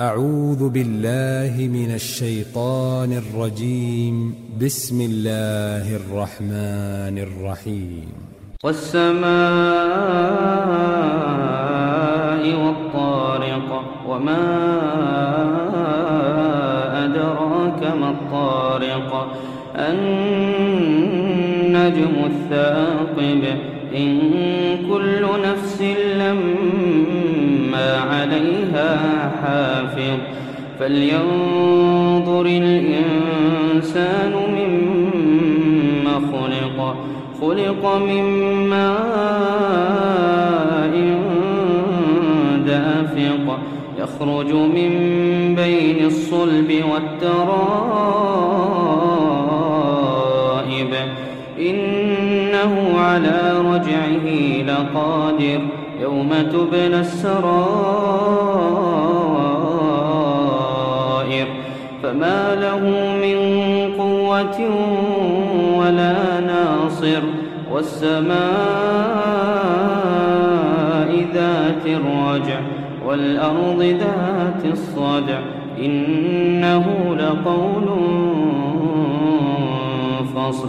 أعوذ بالله من الشيطان الرجيم. بسم الله الرحمن الرحيم. والسماء والطارق وما أدراك ما الطارق. النجم الثاقب إن كل نفس عليها حافظ. فلينظر الإنسان مما خلق. خلق من ماء دافق. يخرج من بين الصلب والترائب إنه على رجعه لقادر. يوم تبنى السرائر. فما له من قوة ولا ناصر. والسماء ذات الرجع والأرض ذات الصدع. إنه لقول فصل.